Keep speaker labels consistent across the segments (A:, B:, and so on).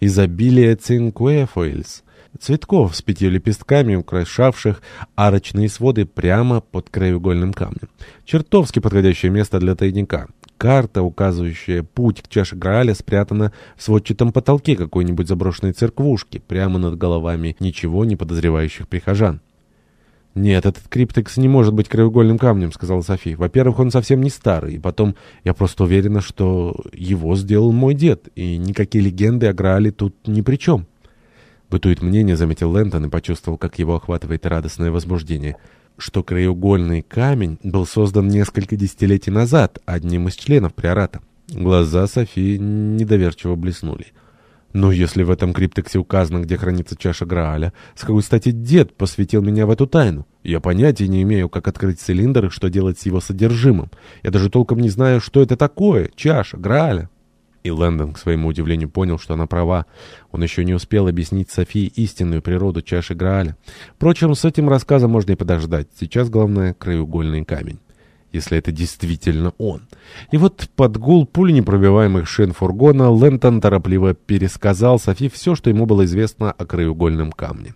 A: изобилие цинкуэфоильс, цветков с пятью лепестками, украшавших арочные своды прямо под краеугольным камнем. Чертовски подходящее место для тайника. Карта, указывающая путь к чаше Грааля, спрятана в сводчатом потолке какой-нибудь заброшенной церквушки, прямо над головами ничего не подозревающих прихожан. «Нет, этот криптекс не может быть краеугольным камнем», — сказала Софи. «Во-первых, он совсем не старый, и потом я просто уверена, что его сделал мой дед, и никакие легенды о Граале тут ни при чем». Бытует мнение, заметил Лэнтон и почувствовал, как его охватывает радостное возбуждение, что краеугольный камень был создан несколько десятилетий назад одним из членов приората. Глаза Софии недоверчиво блеснули. Но если в этом криптексе указано, где хранится чаша Грааля, с какой стати дед посвятил меня в эту тайну? Я понятия не имею, как открыть цилиндр и что делать с его содержимым. Я даже толком не знаю, что это такое, чаша Грааля. И Лэндон, к своему удивлению, понял, что она права. Он еще не успел объяснить Софии истинную природу чаши Грааля. Впрочем, с этим рассказом можно и подождать. Сейчас главное — краеугольный камень если это действительно он. И вот под гул пули непробиваемых шин фургона Лэнтон торопливо пересказал Софи все, что ему было известно о краеугольном камне.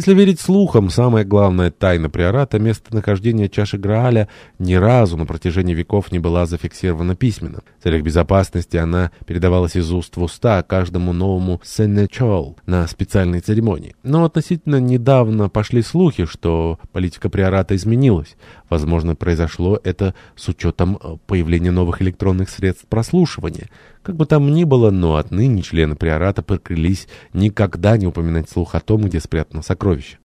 A: Если верить слухам, самая главная тайна приората, местонахождение чаши Грааля, ни разу на протяжении веков не была зафиксирована письменно. В целях безопасности она передавалась из уст в уста каждому новому сенечол на специальной церемонии. Но относительно недавно пошли слухи, что политика приората изменилась. Возможно, произошло это с учетом э, появления новых электронных средств прослушивания. Как бы там ни было, но отныне члены приората поклялись никогда не упоминать слух о том, где спрятано сокровище.